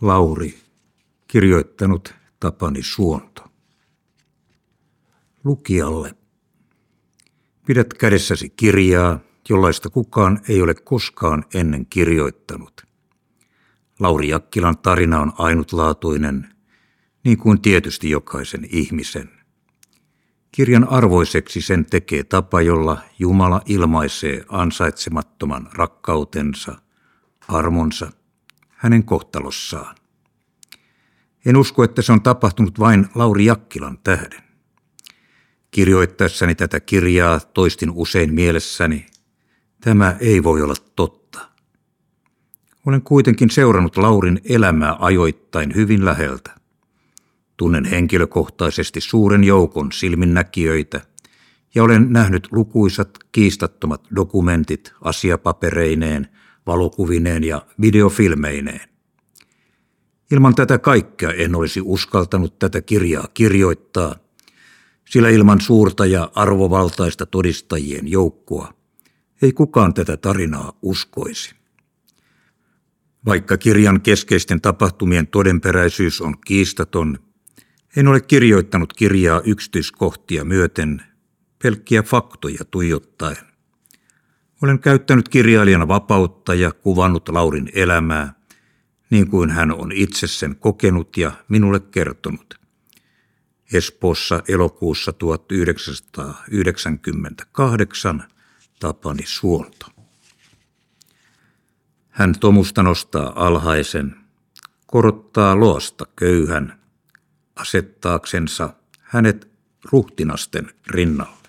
Lauri, kirjoittanut Tapani Suonto. Lukijalle. Pidät kädessäsi kirjaa, jollaista kukaan ei ole koskaan ennen kirjoittanut. Lauri Jakkilan tarina on ainutlaatuinen, niin kuin tietysti jokaisen ihmisen. Kirjan arvoiseksi sen tekee tapa, jolla Jumala ilmaisee ansaitsemattoman rakkautensa, armonsa, hänen kohtalossaan. En usko, että se on tapahtunut vain Lauri Jakkilan tähden. Kirjoittaessani tätä kirjaa toistin usein mielessäni, tämä ei voi olla totta. Olen kuitenkin seurannut Laurin elämää ajoittain hyvin läheltä. Tunnen henkilökohtaisesti suuren joukon silminnäkijöitä ja olen nähnyt lukuisat kiistattomat dokumentit asiapapereineen, valokuvineen ja videofilmeineen. Ilman tätä kaikkea en olisi uskaltanut tätä kirjaa kirjoittaa, sillä ilman suurta ja arvovaltaista todistajien joukkoa ei kukaan tätä tarinaa uskoisi. Vaikka kirjan keskeisten tapahtumien todenperäisyys on kiistaton, en ole kirjoittanut kirjaa yksityiskohtia myöten, pelkkiä faktoja tuijottaen. Olen käyttänyt kirjailijana vapautta ja kuvannut Laurin elämää, niin kuin hän on itse sen kokenut ja minulle kertonut. Espoossa elokuussa 1998 Tapani Suonto. Hän tomusta nostaa alhaisen, korottaa loasta köyhän, asettaaksensa hänet ruhtinasten rinnalle.